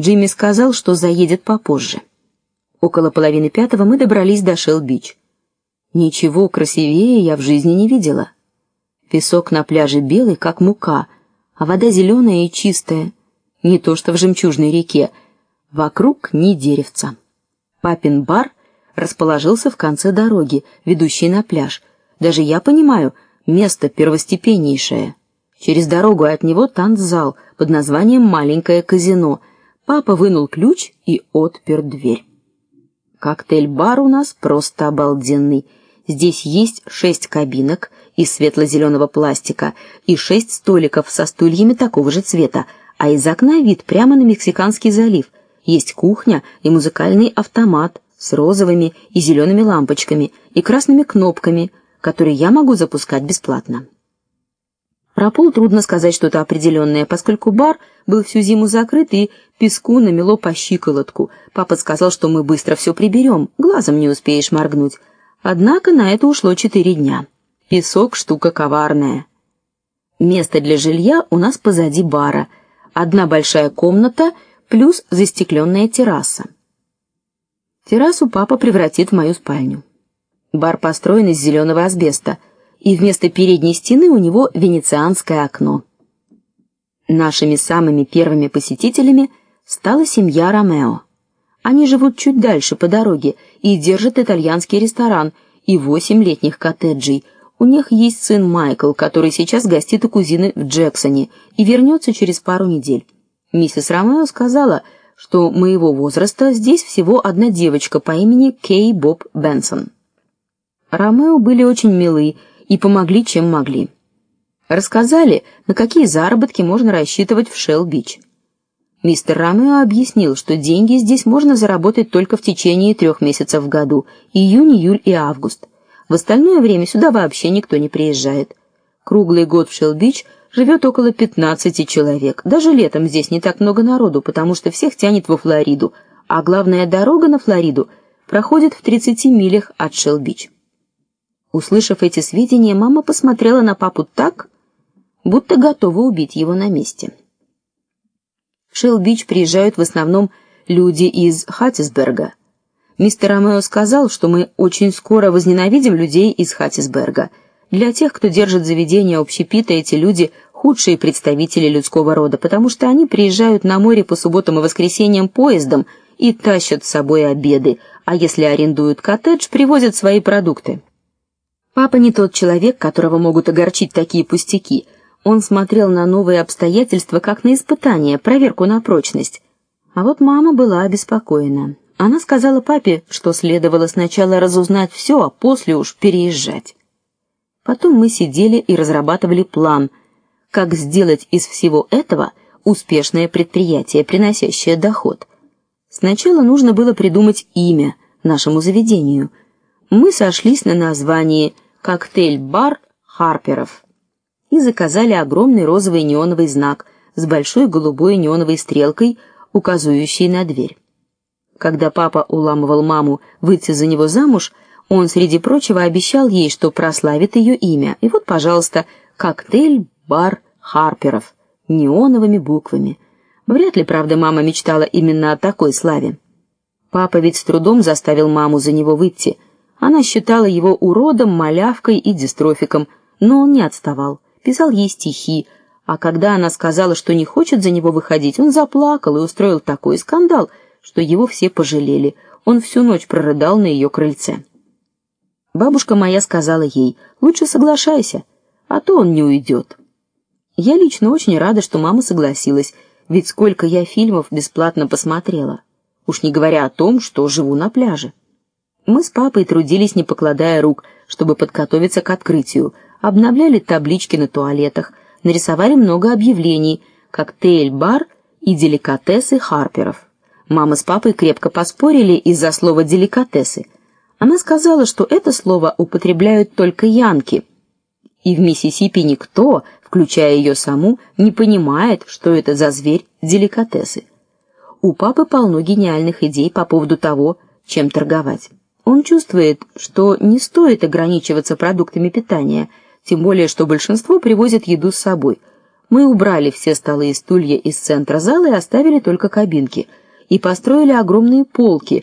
Джимми сказал, что заедет попозже. Около половины пятого мы добрались до Шелл-Бич. Ничего красивее я в жизни не видела. Песок на пляже белый, как мука, а вода зеленая и чистая, не то что в жемчужной реке. Вокруг ни деревца. Папин бар расположился в конце дороги, ведущей на пляж. Даже я понимаю, место первостепеннейшее. Через дорогу от него танцзал под названием Маленькое казино. Папа вынул ключ и отпер дверь. Коктейль-бар у нас просто обалденный. Здесь есть шесть кабинок из светло-зеленого пластика и шесть столиков со стульями такого же цвета, а из окна вид прямо на Мексиканский залив. Есть кухня и музыкальный автомат с розовыми и зелеными лампочками и красными кнопками, которые я могу запускать бесплатно. Про пол трудно сказать что-то определенное, поскольку бар был всю зиму закрыт и песку намело по щиколотку. Папа сказал, что мы быстро все приберем, глазом не успеешь моргнуть. Однако на это ушло четыре дня. Песок штука коварная. Место для жилья у нас позади бара. Одна большая комната плюс застекленная терраса. Террасу папа превратит в мою спальню. Бар построен из зеленого асбеста и вместо передней стены у него венецианское окно. Нашими самыми первыми посетителями стала семья Ромео. Они живут чуть дальше по дороге и держат итальянский ресторан и восемь летних коттеджей. У них есть сын Майкл, который сейчас гостит у кузины в Джексоне и вернется через пару недель. Миссис Ромео сказала, что моего возраста здесь всего одна девочка по имени Кей Боб Бенсон. Ромео были очень милы и помогли, чем могли. Рассказали, на какие заработки можно рассчитывать в Шелл-Бич. Мистер Ромео объяснил, что деньги здесь можно заработать только в течение трех месяцев в году: июнь, июль и август. В остальное время сюда вообще никто не приезжает. Круглый год в Шелл-Бич живет около 15 человек. Даже летом здесь не так много народу, потому что всех тянет во Флориду, а главная дорога на Флориду проходит в 30 милях от Шелл-Бич. Услышав эти сведения, мама посмотрела на папу так, будто готова убить его на месте. В Шелл-Бич приезжают в основном люди из Хаттисберга. Мистер Ромео сказал, что мы очень скоро возненавидим людей из Хаттисберга. Для тех, кто держит заведения общепита, эти люди худшие представители людского рода, потому что они приезжают на море по субботам и воскресеньям поездом и тащат с собой обеды, а если арендуют коттедж, привозят свои продукты. Папа не тот человек, которого могут огорчить такие пустяки. Он смотрел на новые обстоятельства как на испытание, проверку на прочность. А вот мама была обеспокоена. Она сказала папе, что следовало сначала разузнать все, а после уж переезжать. Потом мы сидели и разрабатывали план, как сделать из всего этого успешное предприятие, приносящее доход. Сначала нужно было придумать имя нашему заведению. Мы сошлись на названии коктейль-бар Харперов и заказали огромный розовый неоновый знак с большой голубой неоновой стрелкой, указывающей на дверь. Когда папа уламывал маму выйти за него замуж, он среди прочего обещал ей, что прославит ее имя. И вот, пожалуйста, коктейль-бар Харперов неоновыми буквами. Вряд ли, правда, мама мечтала именно о такой славе. Папа ведь с трудом заставил маму за него выйти. Она считала его уродом, малявкой и дистрофиком, но он не отставал. Писал ей стихи, а когда она сказала, что не хочет за него выходить, он заплакал и устроил такой скандал, что его все пожалели. Он всю ночь прорыдал на ее крыльце. Бабушка моя сказала ей: "Лучше соглашайся, а то он не уйдет». Я лично очень рада, что мама согласилась, ведь сколько я фильмов бесплатно посмотрела. Уж не говоря о том, что живу на пляже. Мы с папой трудились, не покладая рук, чтобы подготовиться к открытию, обновляли таблички на туалетах, нарисовали много объявлений: коктейль-бар и деликатесы Харперов. Мама с папой крепко поспорили из-за слова деликатесы. Она сказала, что это слово употребляют только янки. И в Миссисипи никто, включая ее саму, не понимает, что это за зверь деликатесы. У папы полно гениальных идей по поводу того, чем торговать. Он чувствует, что не стоит ограничиваться продуктами питания, тем более что большинство привозят еду с собой. Мы убрали все столы и стулья из центра зала и оставили только кабинки, и построили огромные полки,